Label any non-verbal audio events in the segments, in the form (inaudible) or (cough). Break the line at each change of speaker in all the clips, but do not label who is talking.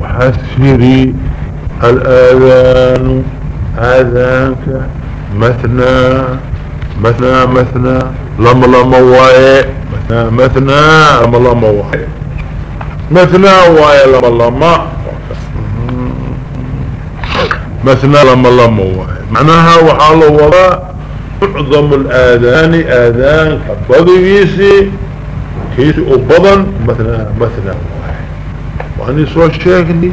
وحسري الآذان آذانك مثنى مثنى مثنى لم لم واي مثنى مثنى لم لم واي مثنى واي لم لم مثنى لما لم واي معناها وحال وراء معظم الآذان آذان كبضيسي كيسي أبضا مثنى مثنى واي وأنا سوى شاهني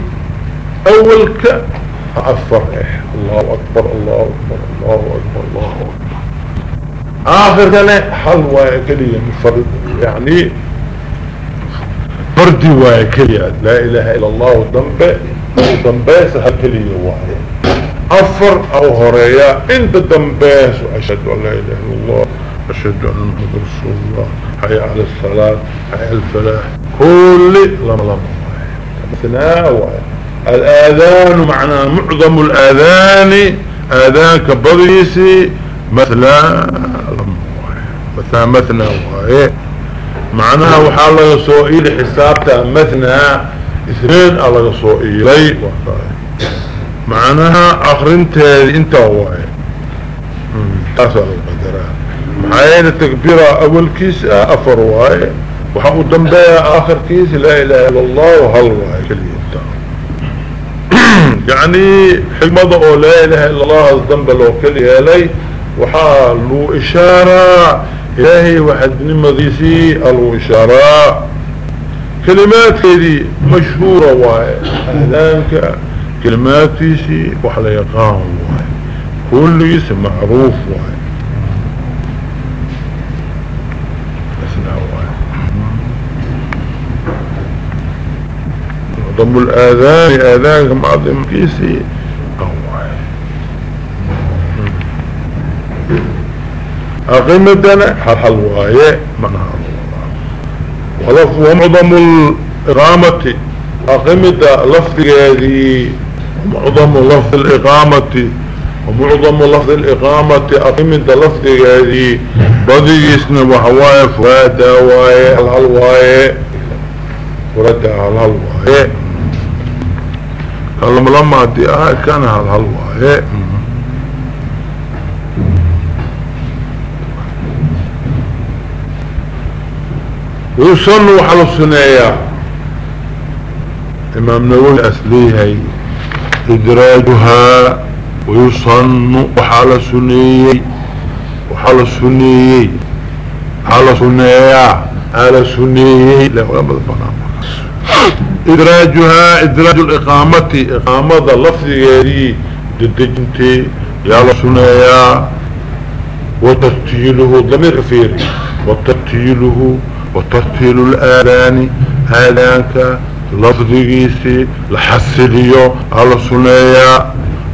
أول ك أفرح الله أكبر الله أكبر الله أكبر الله أكبر آخر حلوة كلية يعني فردي واي لا إله إلا الله ودنبه دنبه سهل كلية واي أفر هريا انت دنباس وأشهد أن لا إله إلا الله أشهد أن محمد رسول الله حي على الصلاة حي على الفلاح كل لما لما تناوى الآذان معناه معظم الآذان آذان كبضيسي مثلا مثلا مثنى وهاي معناها وحال لغا سوئيل حسابتها مثنى اثنين لغا سوئيلي معناها اخرنت هذه انت وهاي تاسع القدراء معاين التكبيرة اول كيس افر وهاي وحاقو دنبايا اخر كيس لا اله الا الله وهل وهاي (clears throat) yacni xigmada oo laa ilaaha illa allahaas dambe loo keli yeelay waxaa lagu ishaaraa. Ilaahay waxadnimadiisii algu ishaaraa. Kelimaadkeydii mashhuura waaye. Aadaamka kelimaadkiisii wax la yaqaan waaye. Kulligiisi macruuf waaye. معظم الآذان آذانك معظم كيسي أقيمتنا حل حل وايه منها ولف ومعظم الإقامة أقيمة لفظ هذه ومعظم لفظ الإقامة ومعظم لفظ الإقامة أقيمة لفظ هذه بدي يسنى وحواية فوادا وايه الهلواية فردا الهلواية lama maadi ahaa kana hadhal waaye. Yusan waxaa la suneeyaa. Imaam nawawi as leeyahay idraajuhaa wayusanu waxaa la suneeyey waxaa la suneeyey waxaa la suneeyaa aa la suneeyey. Bada banaan idraajuhaa idraaju liqaamati iqaamada lafdigeedii dadejintii yaa la suneeyaa watartiiluhu damiirka fiir watartiiluhu watartiilu laadaani aadaanka lafdigiisii la xasiliyo aa la suneeyaa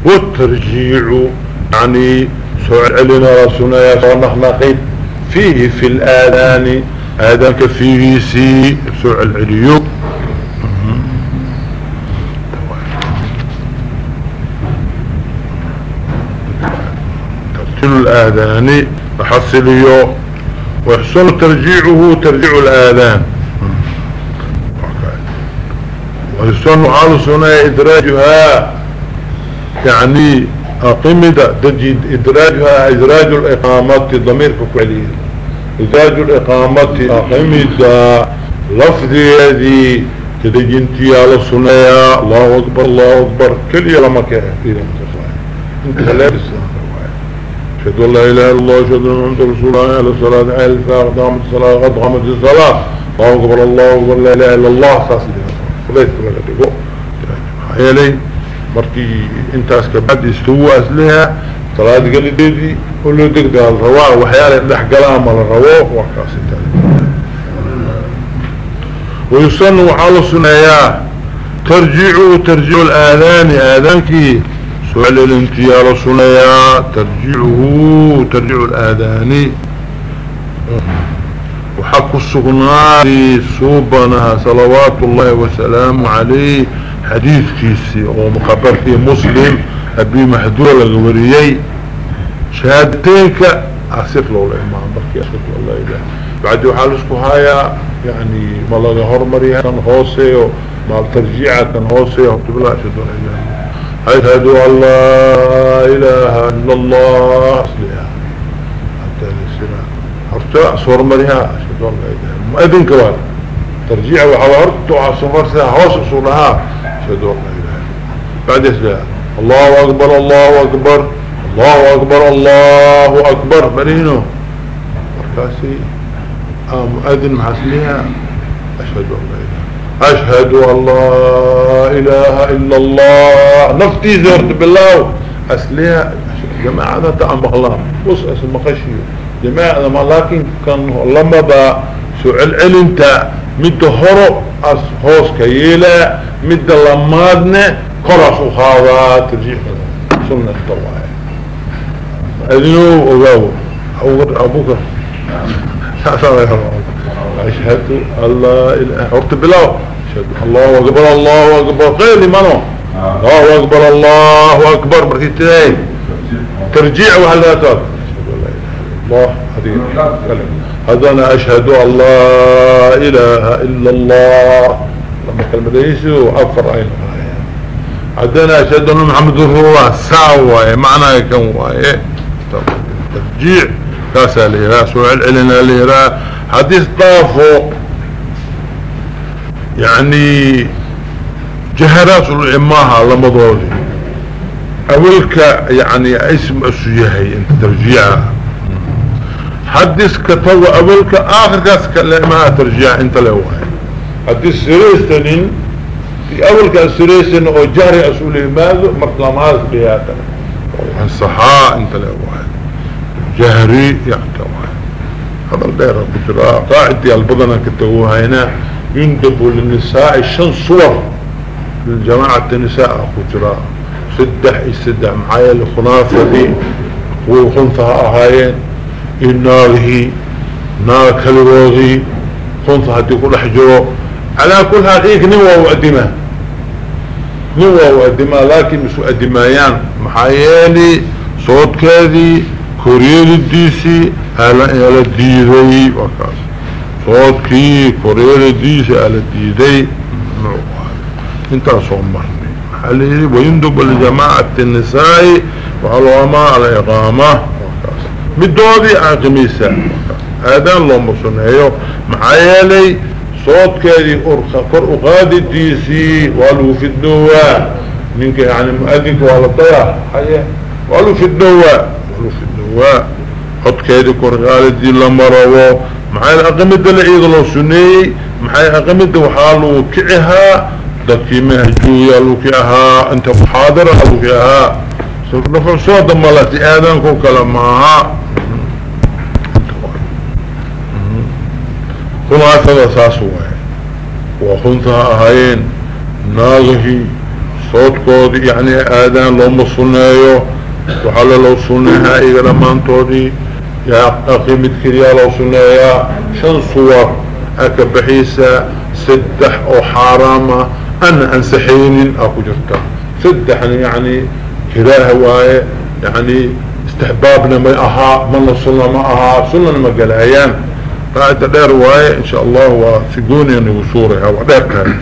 watarjiicu yani soo celina la suneeyaa soo naqnaqin fiihi fi laadaani aadaanka fiigiisii soo celceliyo. وحسن الآذان وحصليه وحسن ترجيعه ترجيع الآذان ويسن على سنة إدراجها يعني أقمد دجد إدراجها إدراج الإقامة ضمير كوكولي إدراج الإقامة أقمد لفظ يدي تدجنتي على سنة الله أكبر الله أكبر كل يلمك إلى انت لابسها أشهد أن لا إله إلا الله أشهد أن محمد رسول الله أهل الصلاة أهل الفاق دعمت الصلاة قد قامت الصلاة الله أكبر الله أكبر لا إله إلا الله ساسي فليس لك تقو حيالي مركي انتاس كبعد استوى أسلها صلاة قال ديدي قل له ديك ده الرواء وحيالي اندح قلام على الرواء وحكاسي تالي ويصنوا على صنايا ترجعوا ترجعوا الآذان آذانكي سؤال انت يا رسول يا ترجعه ترجع الآذان وحق السغناري صوبنا صلوات الله وسلامه عليه حديث كيسي ومقبر في مسلم أبي محدول الوريي شهادتينك أصف له الإمام بكي أصف الله إله بعد وحالسكو هايا يعني ملغة هرمريها كان هوسي ومع الترجيعة كان هوسي وكتب أشهد أن لا إله إلا الله أصلها حتى السنة هرتع صور مريها أشهد أن لا إله مؤذن كوان ترجيع وحوى هرتع صور سنة هوس أصولها أشهد أن لا إله بعد إسلام الله أكبر الله أكبر الله أكبر الله أكبر مرينه مركاسي مؤذن محسنها أشهد أن لا إله أشهد أن لا إله إلا الله نفتي زرت بالله أسليها جماعة تعم الله بص أسمى خشي جماعة ما لكن كان لما با سعل علنتا مد هرو أسهوس كيلا مد لمادنا كرس وخاضا ترجيح سنة الله أذنو أبوك أبوك سأسأل يا رب أشهد الله إله بلاو أشهد الله أكبر الله أكبر غير منه الله أكبر الله أكبر مرتين ترجيع وهلا تاب الله هذا أنا أشهد أن لا إله إلا الله لما كلمة يسو أفر أين عدنا أشهد أن محمد هو ساوى معنى كان ترجيع كاسا ليرا سؤال علنا ليرا حديث طافو يعني جهرات الإماها لمضولي أولك يعني اسم السيهي انت ترجيعها حديث كتو أولك آخر كاس كلمها ترجيع انت لوهي حديث سريستنين في أولك السريستن أو أسولي ماذا مقلمات بياتا وحن انت لوهي جهري يعني هذا الدير كجراء قاعد يالبضنا كتوه هنا يندب للنساء شن صور للجماعة النساء كجراء سدح استدع معايا الخلافة دي وخنثها اهايين الناره نار كالوضي خنثها دي كل حجره على كل هذيك نوى وقدمه نوى وقدمه لكن مش وقدمايان محايالي صوت كذي koreeridiisii ala diiday wakaas. Soodkii koreeridiisii ala diiday intaa soo marnay waxaa layidhi wayundubu lijamaacati الnisaa'i waxaa looamaa aliqaama wakaas. Midoodii aaqimaysaa aadaan looma suneeyo maxaa yeelay soodkeedii kor uqaadidiisii waa lagu fidoowaa ninka yani muadinka waa la dayaa. Waa lagu fidoowaa waa codkeedii korkaaladii la marabo maxay aqamida la ciida loo suneeyey maxay aqamida waxaa lagu kici ahaa dadkii mahjuuya luki ahaa inta muxaadara luki ahaa. Nafcsooda malati aadaanko kale maaha. Khulaasada saas waay. Waa runtaha ahaayeen. Naagahii soodkoodi yani aadaan looma suneeyo وعلى لو سنها إيقا لمان يا أخي مدكريا لو سنها شن صور أكبحيسة سدح أو حرامة أنا أنسحين أكو جرتا سدح يعني كراه واي يعني استحبابنا ما أها من الصلاة ما أها صلاة ما قال أيام فأنت دير واي إن شاء الله وفي قوني أنه سوري دير كان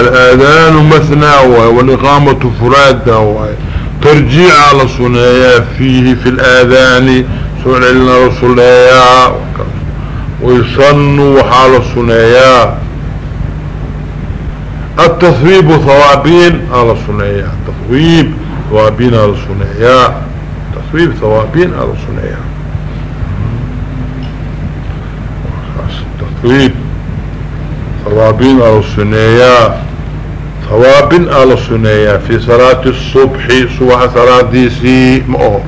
الآذان مثنى والإقامة فرادة ترجيع على صنايا فيه في الآذان سنع لنا رسوليا ويصنوا حال صنايا التثويب ثوابين على صنايا تثويب ثوابين على صنايا تثويب ثوابين على صنايا تثويب ثوابين على صنايا hawaabin aa la suneeyaa fii salaati subxi subaxa salaadiisii ma oho.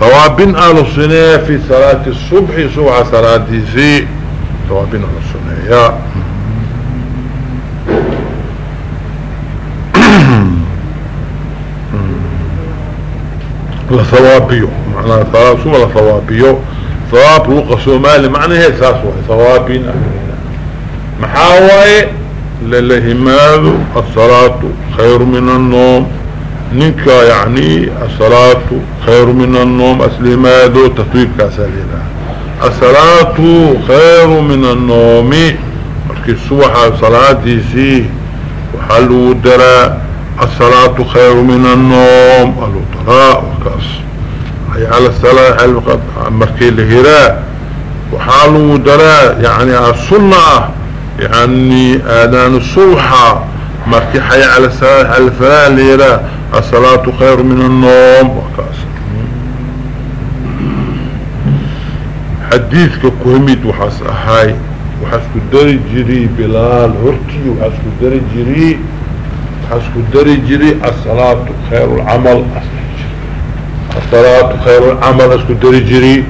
Hawaabin aa la suneeyaa fii salaati subxi subaxa salaadiisii hawaabin aa la suneeyaa. La hawaabiyo manaa suba la hawaabiyo hawaab luqa soomaali macnaheed saas waay hawaabin maxaa waaye? lalahimaado asalaatu khayru min annoom ninka yacnii asalaatu khayru min annoom aslihimaado tatwiibkaasaa leelaha asalaatu khayru min annoomi markii subaxa salaadiisii waxaa lagu daraa asalaatu khayru min annoom aluu daraa warkaas على الصلاة مركي الهراء وحالو دراء يعني السنة يعني آذان الصبح مركي حي على الفلاة ليلة الصلاة خير من النوم وكاس حديثك كهميد وحاس أهاي وحاس كدري جري بلال هرتي وحاس كدري جري وحاس كدري جري الصلاة خير العمل الصلاة خير العمل اسكدري جري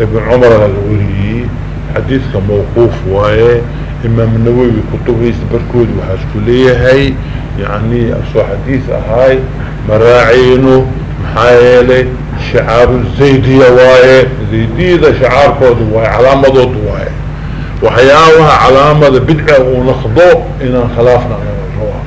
ابن عمر الوري حديثك موقوف وايه imaam nawowi kutubhiisa barkood waxaa isku leeyahay yani soo xadiis ahaay maraaceyno maxaa yeelay shicaaru zaydiya waaye zaydiyada shacaarkooda waaye calaamadooda waaye. Waxyaabaha calaamada bidca uu naqdo inaan khilaafna raa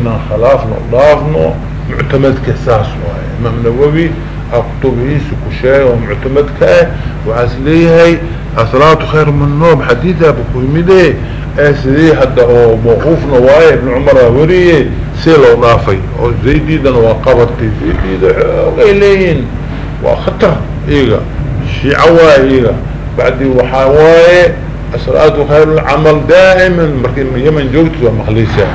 inaan khilaafna dhaafno muctamadka saas waaye. Imaam nawowi aa ah, kutubhiisa ku sheega oo muctamadka ah waxaas leeyahay الصلاة خير من النوم حديثة بكلمده أسدي حتى هو موقوف نواية ابن عمر وريه سيلو نافي وزي ديدا وقبطي زي ديدا غيلين وخطر إيغا شعوى إيغا بعد وحاواي الصلاة خير العمل دائما مركين يمن جوجت ومخليسة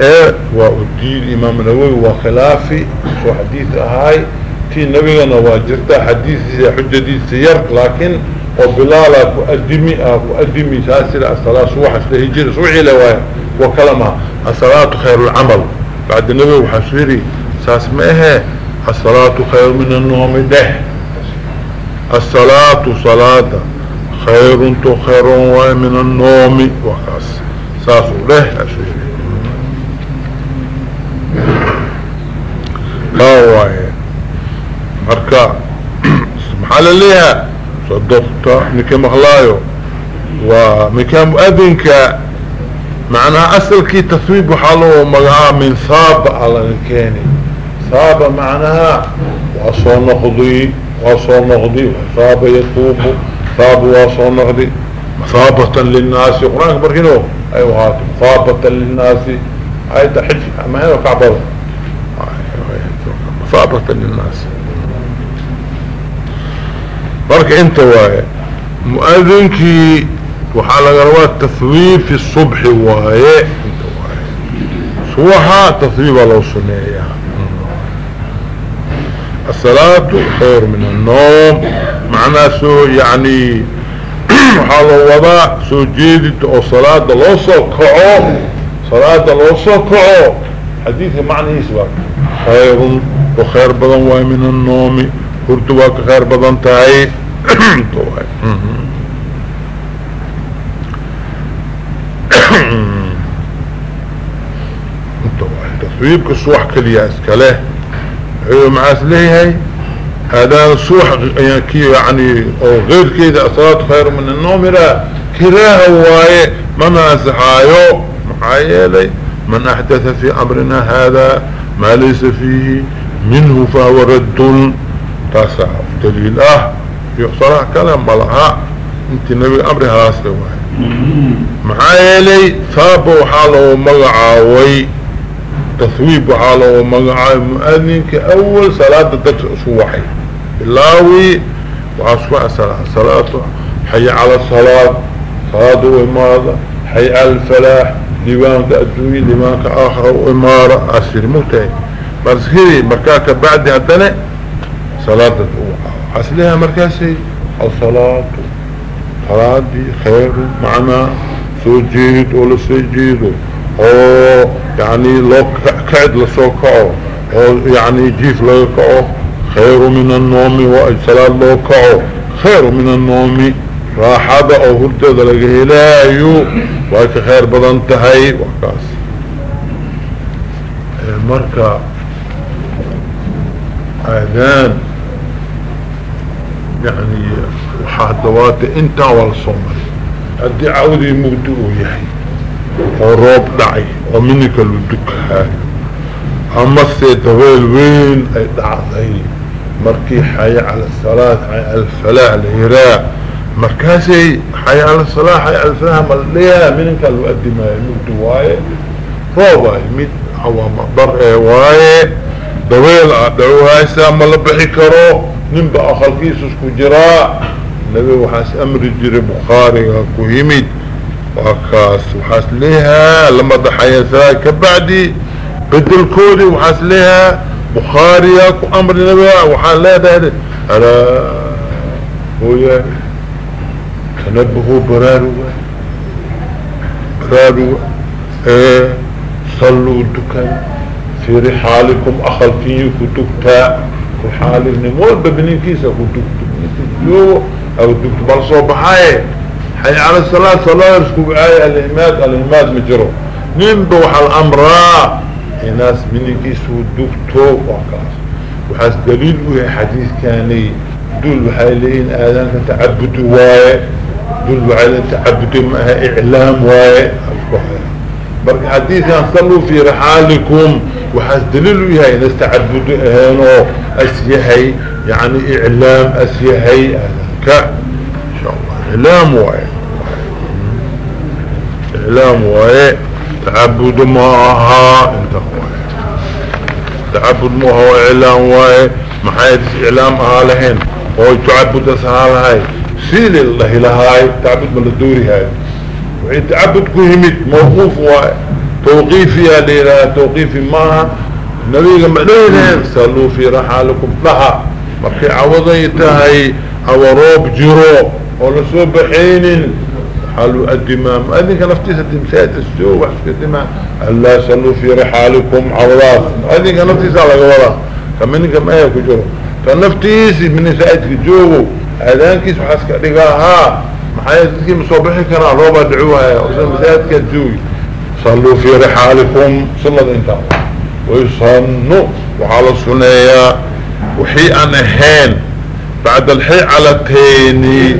ايه وقديل امام نووي وخلافي وحديث هاي تي نبيغنا واجرتا حديث حجة دي سيارك لكن وبلالا مؤدمي مؤدمي ساسر الصلاة صباح الهجر صبحي لوايا وكلمها الصلاة خير العمل بعد النبي وحشري ساس ماهي الصلاة خير من النوم ده الصلاة صلاة خير تخير ومن النوم وكاس ساس له أشري لا وايا مركا سبحان الله صدفت نكا مغلايو ومكا مؤذنك معناها أصل كي تصويب حاله مقعا من صاب على الكاني صاب معناها وأصو نقضي وأصو نقضي وصاب يطوب صاب وأصو نقضي مصابة للناس قرآن أكبر كنو أيوه هاتف مصابة للناس هاي تحج ما هنا كعبه مصابة للناس marka inta waaye muadinkii waxaa laga rabaa tawiifi subxi waaye subaxa tawiibaa loo suneeyaa asalaatu xeyr min annoom macnaa soo yani (clears throat) waxaa loo wadaa soo jeedinta oo salaada loo soo kaco. Salaada loo soo kaco. Xadiidka macnihiis baa khayrun ka khayr badan waay min annoomi hurdu waa ka khayr badan tahay. तो है انت تصويب كسوح كليا اسكاله معاس ليه هاي هذا سوح يعني او غير كده اصلات خير من النومرة كراه هواي ما مازحايو معايلي من احدث في امرنا هذا ما ليس فيه منه فهو رد تاسع دليل اه iyo صلاة كلام بلعاء انت النبي امري هلاس لواي معايلي ثاب وحاله مقعاوي تصويب وحاله مقعاوي مؤذنك اول صلاة دكت اصوحي بلاوي وعصوع صلاة صلاة حي على الصلاة صلاة وإمارة حي على الفلاح ديوانك أدوي ديوانك آخر وإمارة أسير متعي مرسكري مركاك بعد هدنة صلاة الأوحى أصلها مركزي الصلاة صلاتي خير معنى سجيد ولا سجيد أو يعني لو كعد لسوكعه أو يعني جيف لوكعه خير من النوم وإجسلاة لوكعه خير من النوم راحة أو هردة لقه إلهي وإيك خير بدن تهي وكاس مركز آذان يعني وحادوات انت والصمر هدي عودي مبدو يحي وروب دعي ومنك لدكها اما السيدويل وين اي دعضي مركي حي على الصلاة حي الفلاح الهراء مركاسي حي على الصلاة حي الفلاح مليها منك الوقدمة مبدو واي روبا يميد عوام برعي واي دويل عدو هايسا ملبحي كرو ninba oo khalqiisa isku jiraa nabiga waxaas amri jiray bukhaariga ku yimid. Waa kaas waxaas leeyahaa lama daxayasaa ka bacdi. Bedelkoodii waxaas leeyahaa bukhaariyaa ku amri nabiga waxaa leedahay alaa hooyaay tanabahu baraaruga baraaruga ee salluu dukana fi rixaalikum akhalkiyi ku dugtaa xaalirnimo walba biniinkiisa ku dugto intu joogo aw dugto bal soo baxaaye xay cala salaad salaad iskugu aaya alimaad alimaad ma jiro ninba waxaa la amraa inaas biniinkiisuu dugto waa kaas waxaas daliil u yahay xadiidkaani dul waxay leeyihiin aadaanka tacabud waaye dul waxay leeyihiin tacabud maaha iclaam waaye marka xadiidkan saluu fiira xaalikum waxaas daliil u yahay in istacabud ahayn oo asyahay yani iclaam asyahay ka ilaam waaye. Ilaam waaye. Tacabud ma ahaa inta waay tacabud ma aha iclaam waaye. Maxay iclaam ahaa lahayn? Oo tacabud as ahaa lahay. Siili lahilahaay tacabud ma la doorihaayo waay tacabud ku yimid. Mawquuf waaye. توقيفي ليلة توقيفي معها نبيك مدينين صلوا في رحالكم لها مركي عوضيتهي او روب جرو ولا سوبحين حلو الدمام اذنك نفتيس الدمسات السوء وحسك الدمام الله صلوا في رحالكم عوضات اذنك نفتيس على قولا كمينك ما يكو جرو فنفتيس من ساعتك جوه اذنك سبحسك لقاها محايا تسكي مصوبحي كان روبا دعوها وزن مساعتك جوه صلوا في رحالكم سنة انت ويصنوا وعلى السنية وحي انهين بعد الحي على تيني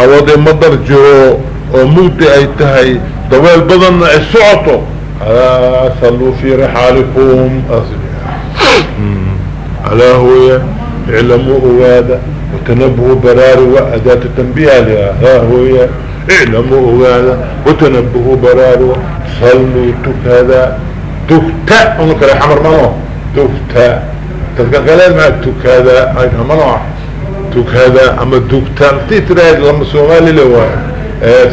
او دي مدر جرو ومودي ايتهي دوال بدن السعطو صلوا في رحالكم على هو اعلموا اوادا وتنبهوا براري واداة تنبيه لها ها هو iclamo ogaada watanabahu baraarugo salluu tukadaa dugta ono kale xamar mano? Dugta dadkan kaleed maa tukadaa mano? Tukadaa ama dugta ti tirahayd lama soomaali le waayo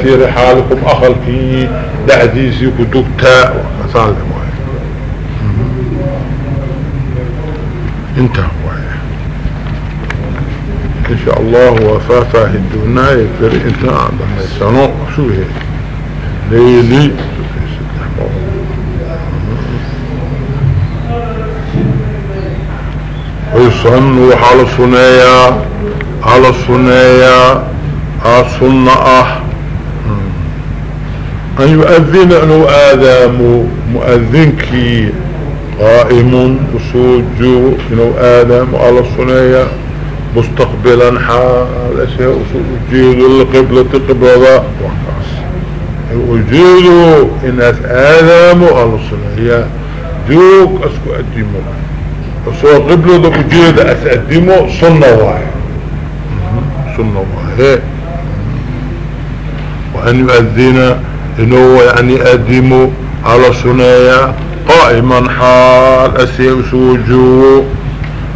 fii rixaalikum akhalkii dhexdiisii ku dugtaa intaa إن شاء الله وفافاه الدناية فرئنت أعظم سنو شو هي ليلي ويصن وحال صنايا على صنايا أصن أن يؤذن أنه آذام مؤذنك قائم وسوجه أنه آدم على صنايا مستقبلا حال أشياء أجيدوا القبلة قبلة وقاس أجيدوا إناس آدم وألصنية جوك أسكو أدمو أسوى قبلة أجيد أسأدمو صنة واحد صنة واحد وأن يؤذينا إنه يعني أدمو على صنية قائما حال أسيء سوجوه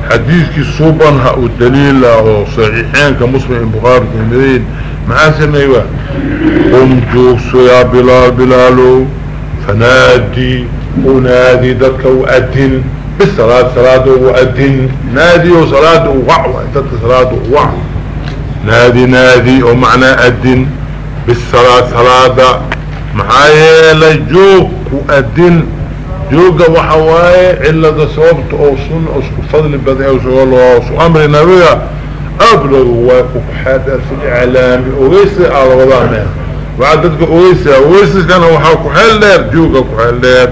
xadiidkii suuban ha uu daliila oo saxiixeenka muslim in bukhaari kumidayn maxaa sameeya qum joogso yaa bilaal bilaalow fanaadi u naadi dadka u adin bisalaad salaada u adin naadi oo salaada uwac waay dadka salaada uwac naadi naadi oo macnaa adin bisalaad salaada maxaa yeelay joog ku adin jooga waxa waaye cilada sababta oo sunna isku fadli badan usu amri nabiga ablogu waa kukuxaadar fi iclaami ogeysa aada wadaan waxaa dadka ogeysa ogeysiskana waxaa ku-xeel dheer jooga ku-xeel dheer.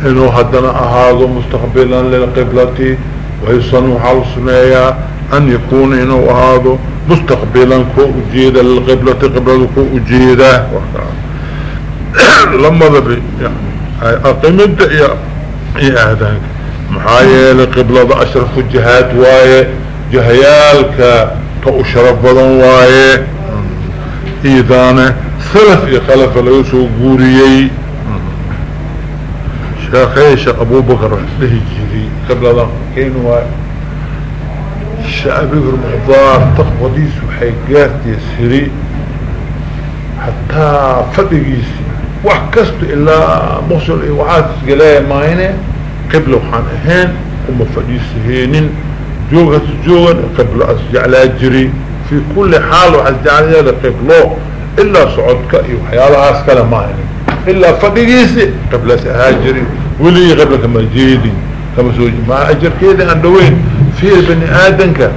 Inuu haddana ahaado mustaqbilan lilqiblati wayusan waxaa la suneeyaa an yakuuna inuu ahaado mustaqbilan koo ujeeda lilqiblati qiblada koo ujeeda (coughs) lamada أقمد يا أهدانك محايا لقبلة أشرف الجهات واي جهيالك تأشرف بضن واي إيدانا ثلث إخلف ليسو قوريي شاخي أبو بكر له جيري قبلة كين واي شعبي المحضار تقوى ديسو حيقاتي سري حتى فدقيسي wax kasta ilaa boqol iyo waxaad isgaleeya maayne qibla waxaan ahayn kuma fadhiisaheenin. Joog has joogan qiblo asjeclaa jiri. Fii kulli xaal waxaa isjeclayaada qiblo ilaa socodka iyo waxyaalahaas kale maayne. Ilaa fadhigiisi qiblas ahaa jiri. Weligii qibla kama jeedin kama soo maa ajarkeeda aan dhaweyn fiir bani aadanka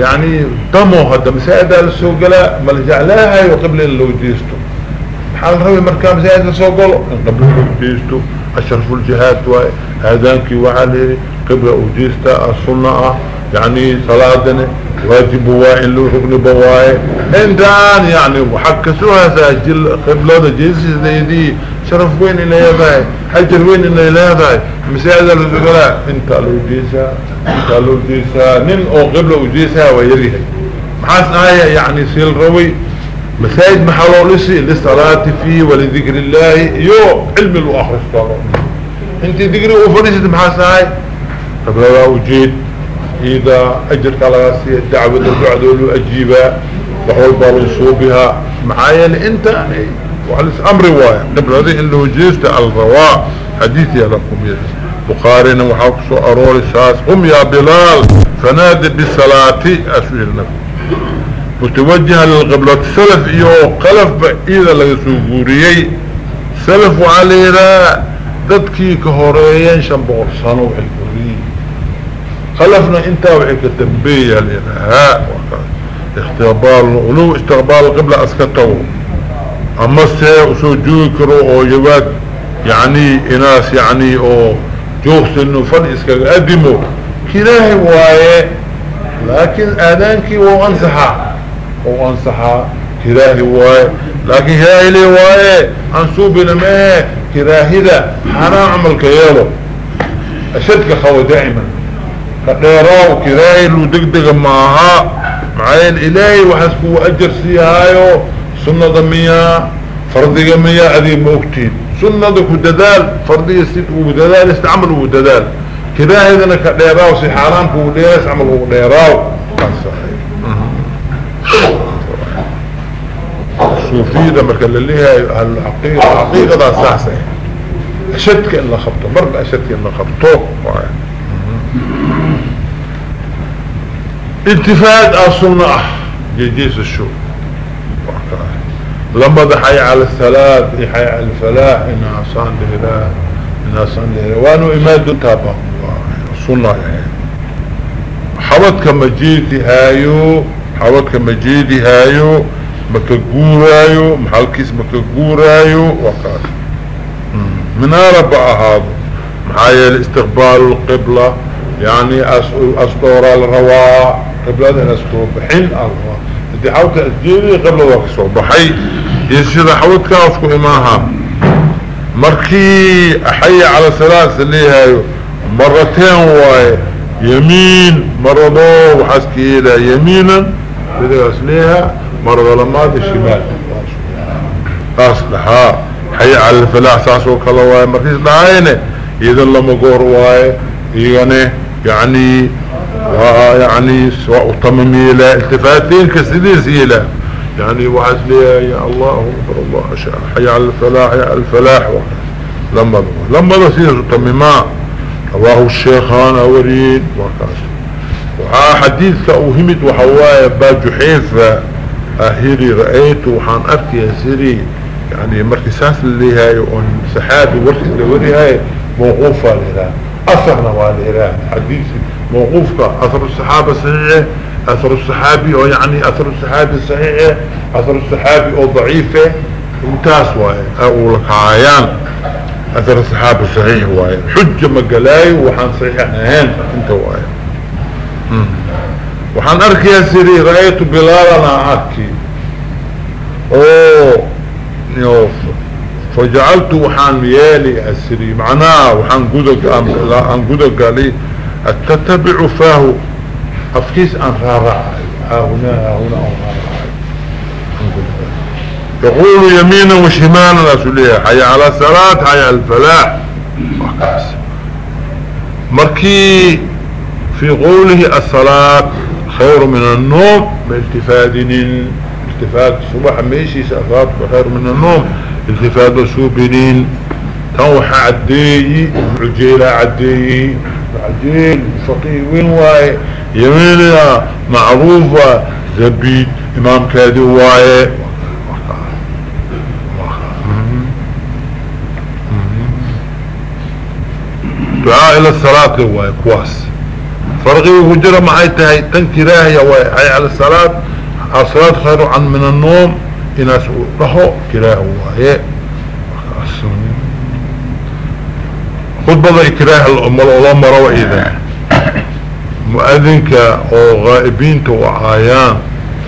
yani damo hadda masaajidaa la soo galaa ma la jeclaahayo qibla in loo jeesto maxaa la rabay markaa masaaid la soo galo in qibla ujiisto ashrafuljihaad waay aadaankii waxaa layidhi qibla ujiista sunna ah yani salaadana waajiba waay in loo rugniba waaye intaan yani waxaa ka soo hasaa qiblada jeesideedii sharaf weyn inay leedahay xajar weyn inay leedahay masaaida la soo galaa intaa loo jeesaa intaa loo jeesaa nin oo qibla ujeesaa waa yaryahay maxaas ahaya yani siil raway مساجد محلو لسي للصلاة فيه ولذكر الله يو علم الأخرس كله انت ذكري وفريسة محاساي قبل لا وجيت إذا أجرك على سي الدعوة البعد والأجيبة بحول بالنصوبها معايا لأنت يعني وعلى الأمر وايا قبل هذه اللي وجيست الرواء حديثي لكم يجيست بخارينا وحاكسوا أرول الساس هم يا بلال فنادي بالصلاة أسئل نفسي mutawajiha lilqibla salaf iyo qalafba iyada laga soo guuriyey salaf waxaa la yidhaha dadkii ka horeeyeen shan boqol sano waxay ka horeeyiin qalafna intaa waxay ka dambeeyaa la yidhahaa istiqbaalulu istiqbaal qibla aska tago ama se u soo joogi karo oo yawaad yacni inaas yacni oo joogsanno fadhi iskaga adimo kilaahi waaye laakiin aadaankii waa ansaxaa oo ansaxaa kiraahi waaye. Laakiin kiraahi lee waaye ansuubina maehe kiraahida xaanaan camalka yeelo. Ashadka qawa daa'iman. Ka dheeraaw kiraahi luu degdega maaha. Maxaa yeele ilaahay waxaas kuwa ajar siihaayo. Sunnada miyaa fardiga miyaa adig ma ogtiin. Sunnada ku dadaal fardiga si ugu dadaal ista camal ugu dadaal. Kiraahidana ka dheeraaw si xaaraamka ugu dheeraas camal ugu dheeraaw. Ansaxay صوفية مركا لليها الحقيقة الحقيقة أساسة أشدك إلا خبطه مرة أشدك إلا خبطه انتفاد أصنع جيجيس الشو لما ضحي على الثلاث يحي على الفلاح إنها صان لإله إنها صان لإله وانو إماد تابا صنع يعني حوض كمجيدي هايو حوض كمجيدي هايو maka guuraayo maxalkiis maka guuraayo wakaas minaaraba ahaado. Maxaa yeelay istiqbaalu lqibla yani asdhooraa la rabaa qiblada in askoo baxin alrabaa ah, haddii xawdka asjeediya qibla waa ka soo baxay. Iyo sida xawdkaasku imaaha markii axaya cala salaasa leeyahayo marateen waaye yamiin maradoo waxaaska yeelaya yamiinan. بذلك ليها مرظلمات الشمال قاس لها حي على الفلاح ساسو كلاواي مركز لعينه إذا لما قور واي يعني يعني سواء طممي لا التفاتين كسديس إلى يعني وعد لي يا الله أكبر الله أشعر حي على الفلاح يا الفلاح لما لما تصير طمما رواه الشيخان أورين وكاسر waxaa xadiidka uu yimid waxa waaye baa juxeefa ahiri ah, ra'aytu waxaan arkaya siri yani markii saas la leeyahayo oon saxaabi warkiis la warihayo mawquufaa la yihaha asarna waa la yihaha xadiidki mawquufka asru saxaaba saxiixe asru saxaabi oo yani asru saxaabi saxiixe asru saxaabi oo daciife intaas waaye uu la kacaayaan asru saxaabi saxiix waaye xuja magalaayo waxaan saxiixan ahayn inta waaye. Hmm. waxaan arkayaa siri ra'aytu bilaalanaa arki oo fajacaltu waxaan yeeli ah siri macnaha waxaan gudaaan gudagali atatabicu faahu afkiis aan raaraacayo haahunaa haahunaa aan raaraacayo يقول يمينا وشمالا أسوليها حي على الصلاة في قوله الصلاة خير من النوم بالتفادن التفاد صباح ميشي سأفاد خير من النوم التفاد سوبنين توحى عديه عجيل عديه عجيل فقيه وين واي يمين معروفة زبيد امام كادي واي دعاء الى الصلاة واي كواس فرقي وجرى معيتها تنتراه يواي على الصلاة الصلاة خير عن من النوم إناس له كراه واي خطبة إكراه الأمم روى إذا مؤذنك أو غائبين وعايان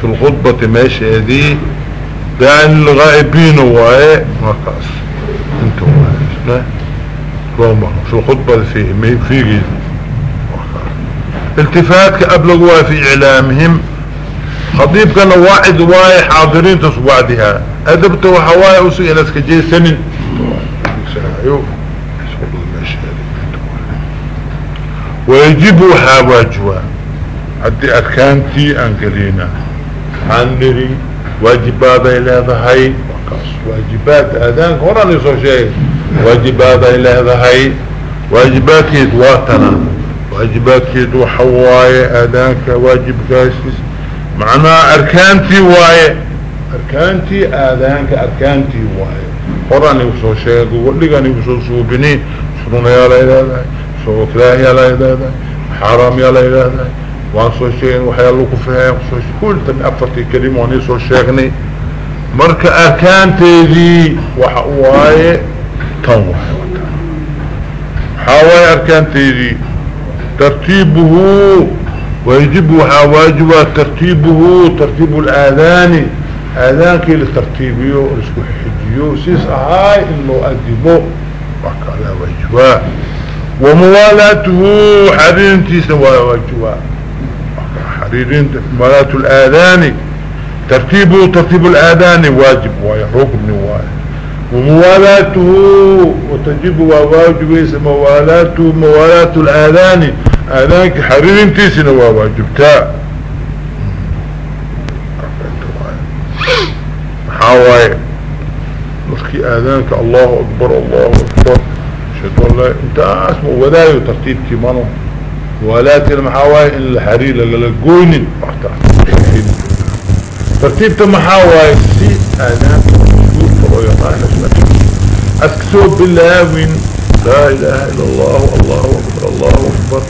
في الخطبة ماشي هذه دان الغائبين واي مركز انتو واي في الخطبة فيه فيه جيزي التفاتك أبلغوا في إعلامهم خطيبكنا واحد واي حاضرين تصبعدها أدبت وحواي أسئل أسك جي سنين ويجب حواجوا عدي أركانتي أنقلينا عندري واجبات إلى ذهي واجبات أذانك هنا نصر شيء واجبات إلى ذهي واجبات إدواتنا waajibaadkeed waxa waaye aadaanka waajibkaasiis macnaha arkaantii waaye arkaantii aadaanka arkaantii waaye. Horaan igu soo sheega gabadhigaan igu soo suubiniin sunayaa la idhaahdahay soboklaahiyaa la idhaahdahay xaaraamyaa la idhaahdahay waan soo sheegan waxyaala ku fahayaan ku soo kultan afartii kelima waan iisoo sheegnay. Marka arkaanteedii waxa waaye tan waay wataa waxaa waaye arkaanteedii? ترتيبه ويجب واجب ترتيبه ترتيب الآذان آذانك لترتيبه رسكو حجيه سيس أهاي اللو أدبه وكلا واجبا وموالاته حريرين تيسا واجبا حريرين موالاة الآذان ترتيبه ترتيب الآذان واجب ويا ركن واجب وموالاته وتجب وواجبه موالات موالاة الآذان آذانك حرير انتسنا وواجبتا حواي مركي آذانك الله اكبر الله أكبر شهد الله انت اسمه وذاي ترتيب كيمانه ولكن محاواي الحرير للقوين وقتها ترتيبته سي آذان اسكسو باللاوين لا اله الا الله الله اكبر الله اكبر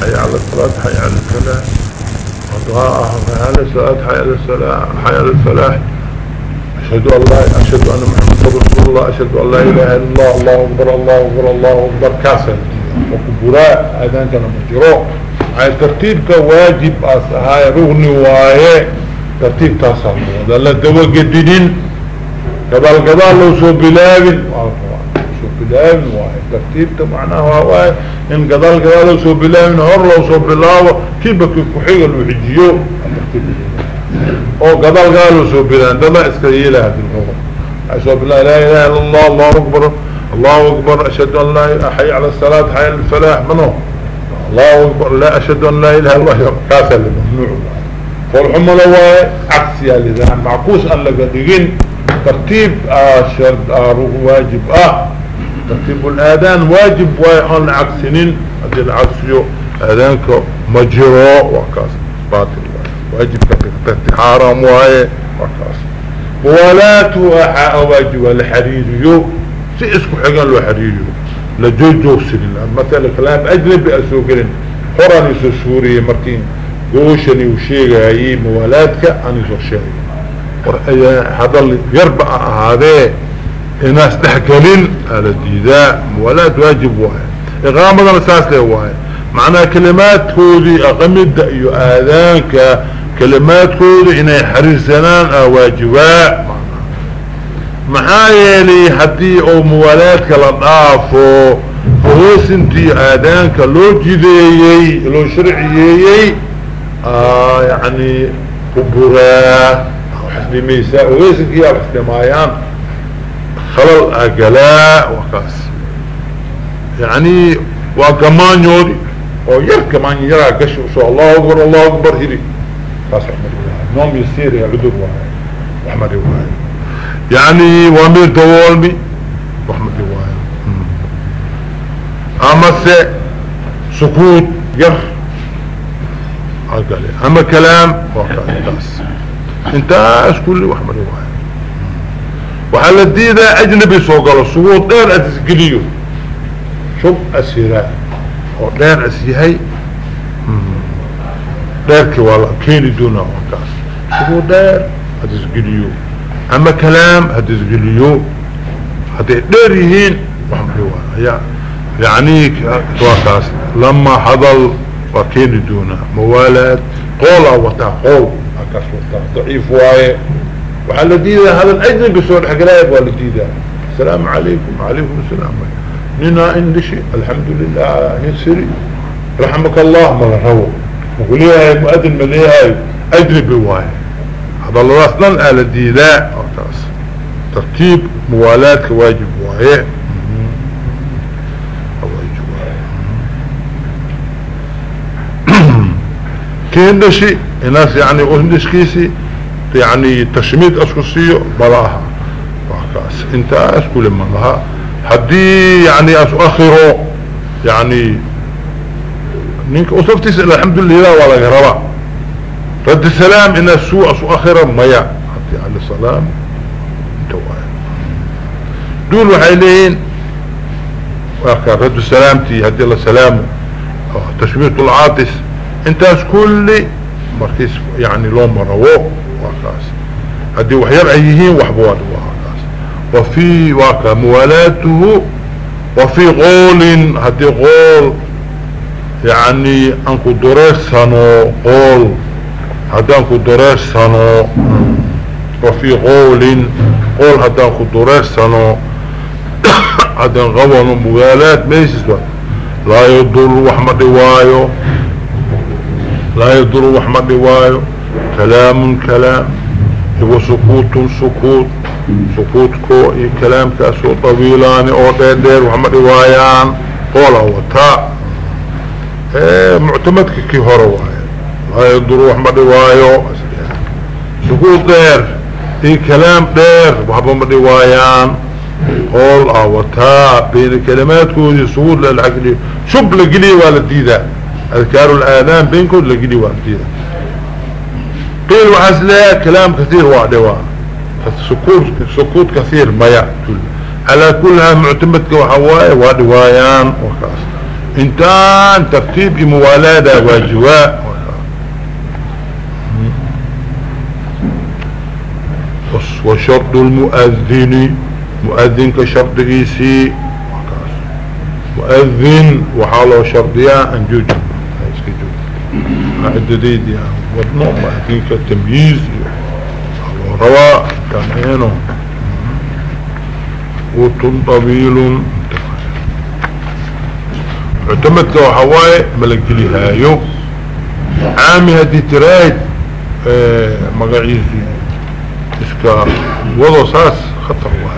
حي على الصلاة حي على الفلاح وضعاء حي على الصلاة حي على الصلاة حي على الفلاح اشهد الله اشهد ان محمد رسول الله اشهد ان لا اله الا الله الله اكبر الله اكبر الله اكبر كاسر وكبراء اذان كان مجروع هاي ترتيبك واجب هاي رغني وايه ترتيب تاسع هذا لا دوجدين قبل قبل لو سو بلابن سو بلابن واحد ترتيبته معناه واحد إن قبل قبل لو سو بلابن هر لو سو بلاوة كيبك كحيق الوحجيو او قبل قبل لو سو بلابن ده ما اسكريه لها في الغرب أشهد لا إله إلا الله الله أكبر الله أكبر أشهد أن لا أحي على الصلاة حي الفلاح منه الله أكبر لا أشهد أن لا إله إلا الله كاسل ممنوع فالحمى لو عكسي لذا معكوس أن لقدقين ترتيب شرط واجب اه ترتيب الاذان واجب وان عكسنين هذه العكسيو اذانك مجرو وكاس باطل واجب حرام واي وكاس بولاته احا واجب الحريريو سيسكو حقان له حريريو لجوجو سنين مثلا كلام اجنبي اسوقين قراني سوري مرتين قوشني وشيغايي موالاتك اني سوشيغايي war ayaa hadal yarba ahaadee inaas dhexgelin ala diidaa muwaalaad waajib waaye. Iqaamadana saasle waaye. Macnaha kalimaadkoodii aqamida iyo aadaanka kalimaadkooda inay xariirsanaan a waajibaa. Maxaa yeelay haddii oo muwaalaadka la dhaafo hoosintii aadaanka loo jideeyey loo sharciyeeyey yani kuburaa xasbimaysaa weysankiyaa waxkamaayaan khalal ah galaa wakaas yacni waa gamaanyoodi oo yar gamaanyo yaraa gashi u soo allahu akbar allahu akbar hiri kaas waxmari waayo noom yasiiriya cudur waayo waxmari waayo yacni waa mid dawoolmi waxmari waayo amase sukuud yar agale ama kalaam waa kaas intaas kulli wax mari waayo waxaa la diidaa ajnabi soo galo subuur dheer as shub ashiraa oo dheer as yahay. Dheerkii waa la keeni doonaa markaas subuur dheer had ama kalaam had hadday dheer yihiin wax mari waayo ayaa يعني واكاس لما حضل وكين دونا موالد قولا وتا قول ضعيف واي وعلى ديدا هذا الأجنب يصور حقرايب وعلى ديدا السلام عليكم عليكم السلام نينا اندشي الحمد لله نسري رحمك الله ما رهو وقليها يا مؤذن مليها أجنبي واي هذا الله أصلا على ديدا ترتيب موالاتك واجب واي كين دشي inaas yani ishiisii yani tashmiid asku siiyo bala aha kaas. Intaas kule ma laha haddii yani as akhiro yani ninka laftiisa alxamdulilah waa laga rabaa. Radd salaam inaas su as akhira maya. Hadii al salaam inta waay duul waxay leeyihiin waa ka radd salaamtii haddii la salaamo tashmiid lcaadis intaas kulli markiis yani loo marawo waa kaas. Haddii wax yar ay yihiin waxba waa waa kaas. Wafii waa ka muwaalaatuhu wafii qoolin haddii qool yani aan ku dureersano qool haddaan ku dureersano wafii qoolin qool haddaan ku dureersano (coughs) haddaan qabano muwaalaad maysis laa yadur wax ma dhiwaayo laa yaduru wax ma dhiwaayo kalaamun kalaam iyo sukuutun sukuut. Sukuutkoo iyo kalaamkaasoo dawiilaani oo dheerdheer wax ma dhiwaayaan qoola wataa. Muctamadka kii hore waayo laa yaduru wax ma dhiwaayo sukuut dheer iyo kalaam dheer waxba ma dhiwaayaan qool ah wataa. Bayna kalamaadkoodii sukuut la geliyo shub la geliya waa la diidaa. أذكار الآذان بينكم لقلي وعدينا قيل وعزلاء كلام كثير وعدوا سكوت, كثير ما يقتل على كلها معتمد كوحواي ودوايان وكاس انتان ترتيب موالادة واجواء وشرط المؤذن مؤذن كشرط قيسي مؤذن وحاله شرطيا انجوجه قاعدديدي ودنو محكيك التمييز الورواء كمينو قوت طويل اعتمد له ملك لهايو عامي هدي ترايد مقعيزي اسكا وضو ساس خطر واحد